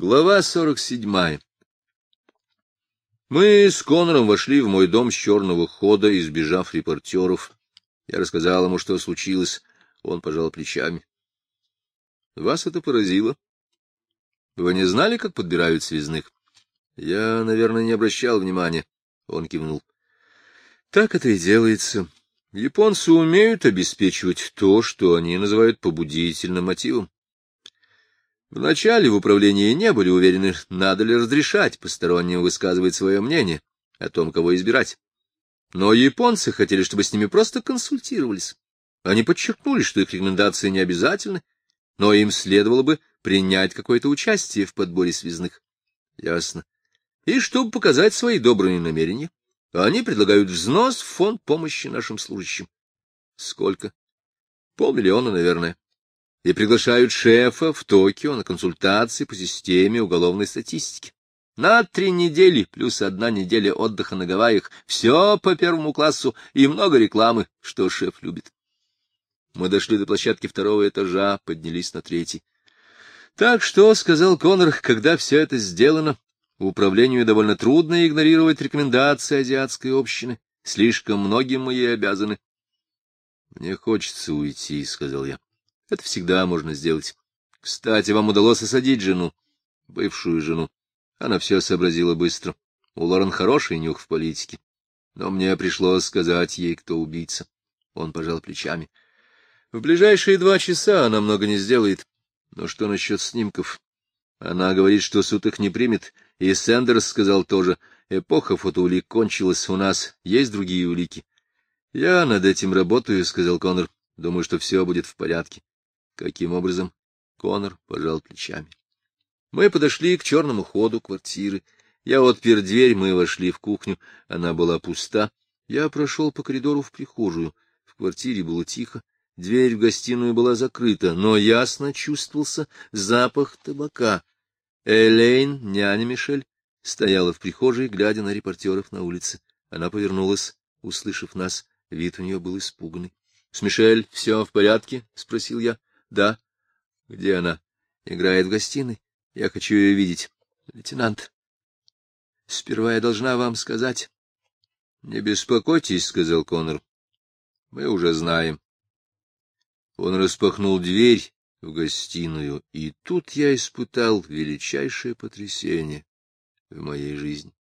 Глава сорок седьмая. Мы с Конором вошли в мой дом с черного хода, избежав репортеров. Я рассказал ему, что случилось. Он пожал плечами. — Вас это поразило? Вы не знали, как подбирают связных? Я, наверное, не обращал внимания. Он кивнул. — Так это и делается. Японцы умеют обеспечивать то, что они называют побудительным мотивом. Вначале в управлении не были уверены, надо ли разрешать посторонним высказывать свое мнение о том, кого избирать. Но японцы хотели, чтобы с ними просто консультировались. Они подчеркнули, что их рекомендации не обязательны, но им следовало бы принять какое-то участие в подборе связных. Ясно. И чтобы показать свои добрые намерения, они предлагают взнос в фонд помощи нашим служащим. Сколько? Полмиллиона, наверное и приглашают шефа в Токио на консультации по системе уголовной статистики. На три недели плюс одна неделя отдыха на Гавайях. Все по первому классу и много рекламы, что шеф любит. Мы дошли до площадки второго этажа, поднялись на третий. Так что, — сказал Конор, — когда все это сделано, управлению довольно трудно игнорировать рекомендации азиатской общины. Слишком многим мы ей обязаны. — Мне хочется уйти, — сказал я. Это всегда можно сделать. Кстати, вам удалось осадить жену, бывшую жену. Она все сообразила быстро. У Лорен хороший нюх в политике. Но мне пришлось сказать ей, кто убийца. Он пожал плечами. В ближайшие два часа она много не сделает. Но что насчет снимков? Она говорит, что суд их не примет, и Сэндерс сказал тоже. Эпоха фотоулик кончилась, у нас есть другие улики. — Я над этим работаю, — сказал Коннор. — Думаю, что все будет в порядке. Каким образом? Конор пожал плечами. Мы подошли к черному ходу квартиры. Я отпер дверь, мы вошли в кухню. Она была пуста. Я прошел по коридору в прихожую. В квартире было тихо. Дверь в гостиную была закрыта, но ясно чувствовался запах табака. Элейн, няня Мишель, стояла в прихожей, глядя на репортеров на улице. Она повернулась, услышав нас. Вид у нее был испуганный. — С Мишель все в порядке? — спросил я. — Да. — Где она? — Играет в гостиной. Я хочу ее видеть. — Лейтенант, сперва я должна вам сказать. — Не беспокойтесь, — сказал Коннор. — Мы уже знаем. Он распахнул дверь в гостиную, и тут я испытал величайшее потрясение в моей жизни.